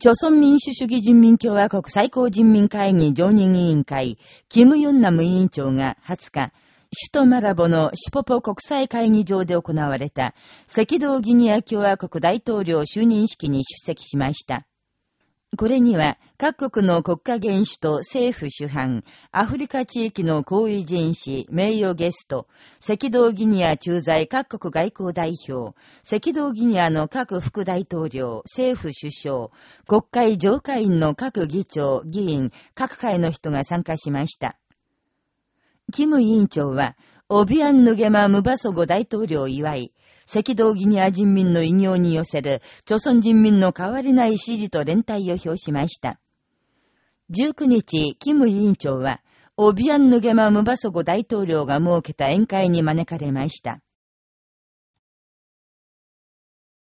朝鮮民主主義人民共和国最高人民会議常任委員会、キム・ヨンナム委員長が20日、首都マラボのシポポ国際会議場で行われた赤道ギニア共和国大統領就任式に出席しました。これには、各国の国家元首と政府主犯、アフリカ地域の高位人士、名誉ゲスト、赤道ギニア駐在各国外交代表、赤道ギニアの各副大統領、政府首相、国会上会員の各議長、議員、各会の人が参加しました。キム委員長は、オビアン・ヌゲマ・ムバソゴ大統領を祝い、赤道ギニア人民の偉業に寄せる、朝鮮人民の変わりない支持と連帯を表しました。19日、キム委員長は、オビアン・ヌゲマ・ムバソゴ大統領が設けた宴会に招かれました。